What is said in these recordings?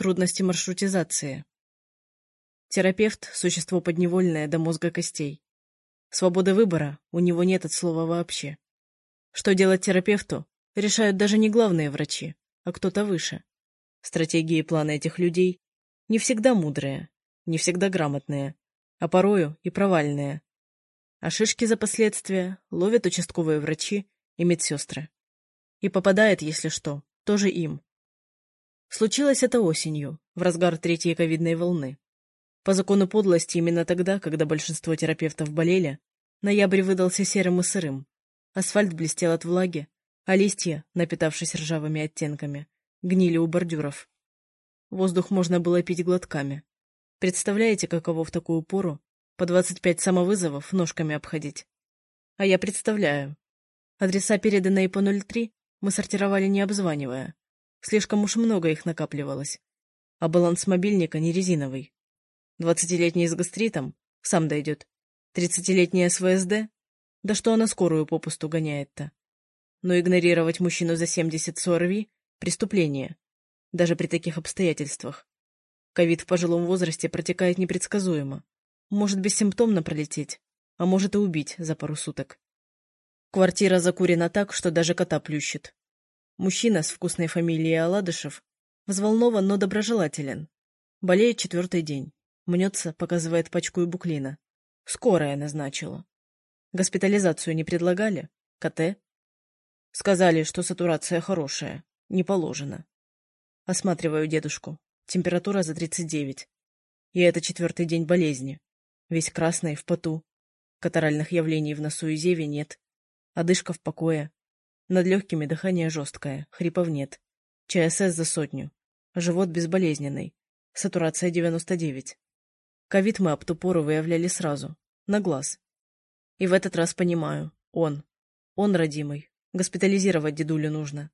Трудности маршрутизации. Терапевт – существо подневольное до мозга костей. Свободы выбора у него нет от слова вообще. Что делать терапевту, решают даже не главные врачи, а кто-то выше. Стратегии и планы этих людей не всегда мудрые, не всегда грамотные, а порою и провальные. А шишки за последствия ловят участковые врачи и медсестры. И попадает, если что, тоже им. Случилось это осенью, в разгар третьей ковидной волны. По закону подлости именно тогда, когда большинство терапевтов болели, ноябрь выдался серым и сырым. Асфальт блестел от влаги, а листья, напитавшись ржавыми оттенками, гнили у бордюров. Воздух можно было пить глотками. Представляете, каково в такую пору по двадцать пять самовызовов ножками обходить? А я представляю. Адреса, переданные по 03, мы сортировали не обзванивая. Слишком уж много их накапливалось. А баланс мобильника не резиновый. Двадцатилетний с гастритом сам дойдет. Тридцатилетняя с ВСД? Да что она скорую попусту гоняет-то? Но игнорировать мужчину за семьдесят с ОРВИ — преступление. Даже при таких обстоятельствах. Ковид в пожилом возрасте протекает непредсказуемо. Может бессимптомно пролететь, а может и убить за пару суток. Квартира закурена так, что даже кота плющит. Мужчина с вкусной фамилией Аладышев взволнован, но доброжелателен. Болеет четвертый день. Мнется, показывает пачку и буклина. Скорая назначила. Госпитализацию не предлагали? КТ? Сказали, что сатурация хорошая. Не положено. Осматриваю дедушку. Температура за 39. И это четвертый день болезни. Весь красный, в поту. Катаральных явлений в носу и зеве нет. Одышка в покое. Над легкими дыхание жесткое, хрипов нет. ЧСС за сотню. Живот безболезненный. Сатурация 99. Ковид мы об ту пору выявляли сразу. На глаз. И в этот раз понимаю. Он. Он родимый. Госпитализировать дедулю нужно.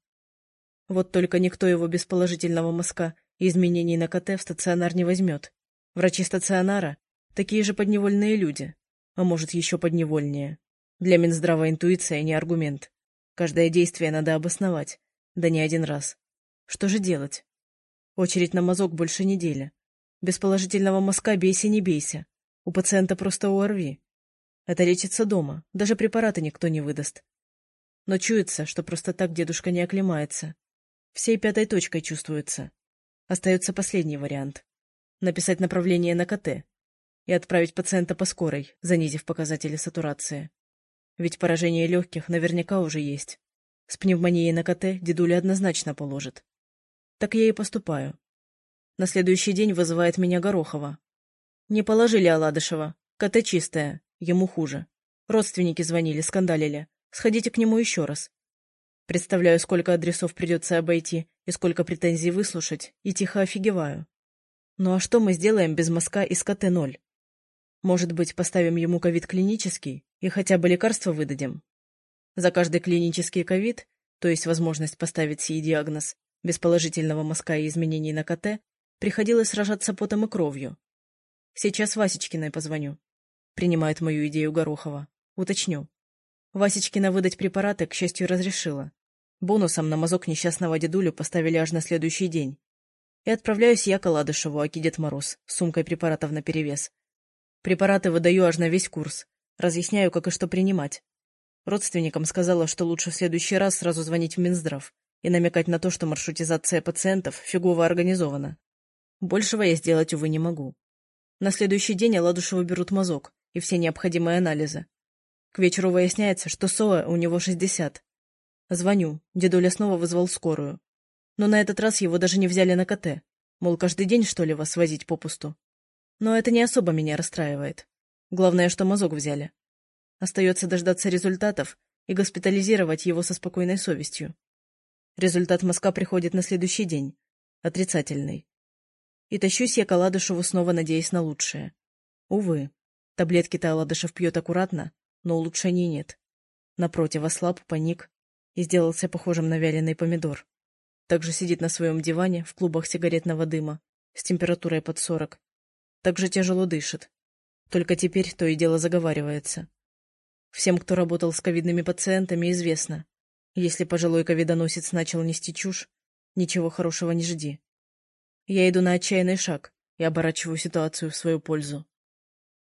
Вот только никто его без положительного мазка и изменений на КТ в стационар не возьмет. Врачи стационара — такие же подневольные люди. А может, еще подневольнее. Для Минздрава интуиция не аргумент. Каждое действие надо обосновать, да не один раз. Что же делать? Очередь на мазок больше недели. Без положительного мазка бейся, не бейся. У пациента просто ОРВИ. Это лечится дома, даже препараты никто не выдаст. Но чуется, что просто так дедушка не оклемается. Всей пятой точкой чувствуется. Остается последний вариант. Написать направление на КТ и отправить пациента по скорой, занизив показатели сатурации. Ведь поражение легких наверняка уже есть. С пневмонией на КТ дедуля однозначно положит. Так я и поступаю. На следующий день вызывает меня Горохова. Не положили Аладышева. КТ чистая. Ему хуже. Родственники звонили, скандалили. Сходите к нему еще раз. Представляю, сколько адресов придется обойти и сколько претензий выслушать, и тихо офигеваю. Ну а что мы сделаем без мазка из КТ-0? Может быть, поставим ему ковид клинический и хотя бы лекарство выдадим? За каждый клинический ковид, то есть возможность поставить сей диагноз, без положительного мазка и изменений на КТ, приходилось сражаться потом и кровью. Сейчас Васечкиной позвоню. Принимает мою идею Горохова. Уточню. Васечкина выдать препараты, к счастью, разрешила. Бонусом на мазок несчастного дедулю поставили аж на следующий день. И отправляюсь я к Аладышеву, аки Дед Мороз, с сумкой препаратов наперевес. Препараты выдаю аж на весь курс. Разъясняю, как и что принимать. Родственникам сказала, что лучше в следующий раз сразу звонить в Минздрав и намекать на то, что маршрутизация пациентов фигово организована. Большего я сделать, увы, не могу. На следующий день Аладушеву берут мазок и все необходимые анализы. К вечеру выясняется, что СОА у него 60. Звоню, дедуля снова вызвал скорую. Но на этот раз его даже не взяли на КТ. Мол, каждый день, что ли, вас возить попусту. Но это не особо меня расстраивает. Главное, что мазок взяли. Остается дождаться результатов и госпитализировать его со спокойной совестью. Результат мазка приходит на следующий день. Отрицательный. И тащусь я к Аладышеву, снова надеясь на лучшее. Увы, таблетки-то Аладышев пьет аккуратно, но улучшений нет. Напротив, ослаб, паник и сделался похожим на вяленый помидор. Также сидит на своем диване в клубах сигаретного дыма с температурой под сорок также тяжело дышит. Только теперь то и дело заговаривается. Всем, кто работал с ковидными пациентами, известно. Если пожилой ковидоносец начал нести чушь, ничего хорошего не жди. Я иду на отчаянный шаг и оборачиваю ситуацию в свою пользу.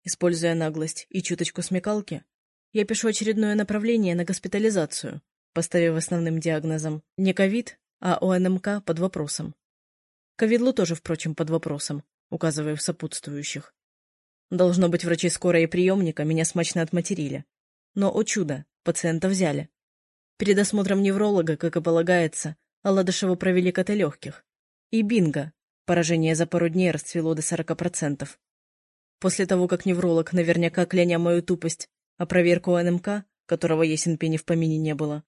Используя наглость и чуточку смекалки, я пишу очередное направление на госпитализацию, поставив основным диагнозом не ковид, а ОНМК под вопросом. Ковидлу тоже, впрочем, под вопросом, указывая в сопутствующих. Должно быть, врачи скорой и приемника меня смачно отматерили. Но, о чудо, пациента взяли. Перед осмотром невролога, как и полагается, Аладышеву провели КТ легких. И бинго! Поражение за пару дней расцвело до 40%. После того, как невролог, наверняка кляня мою тупость, а проверку НМК, которого ясен пени в помине не было,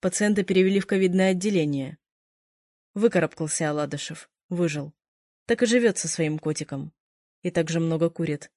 пациента перевели в ковидное отделение. Выкарабкался Аладышев, выжил. Так и живет со своим котиком. И так же много курит.